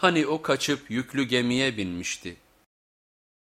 Hani o kaçıp yüklü gemiye binmişti.